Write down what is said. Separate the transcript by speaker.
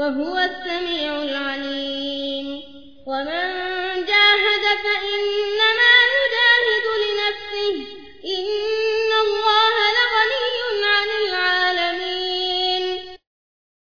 Speaker 1: وهو السميع العليم. ومن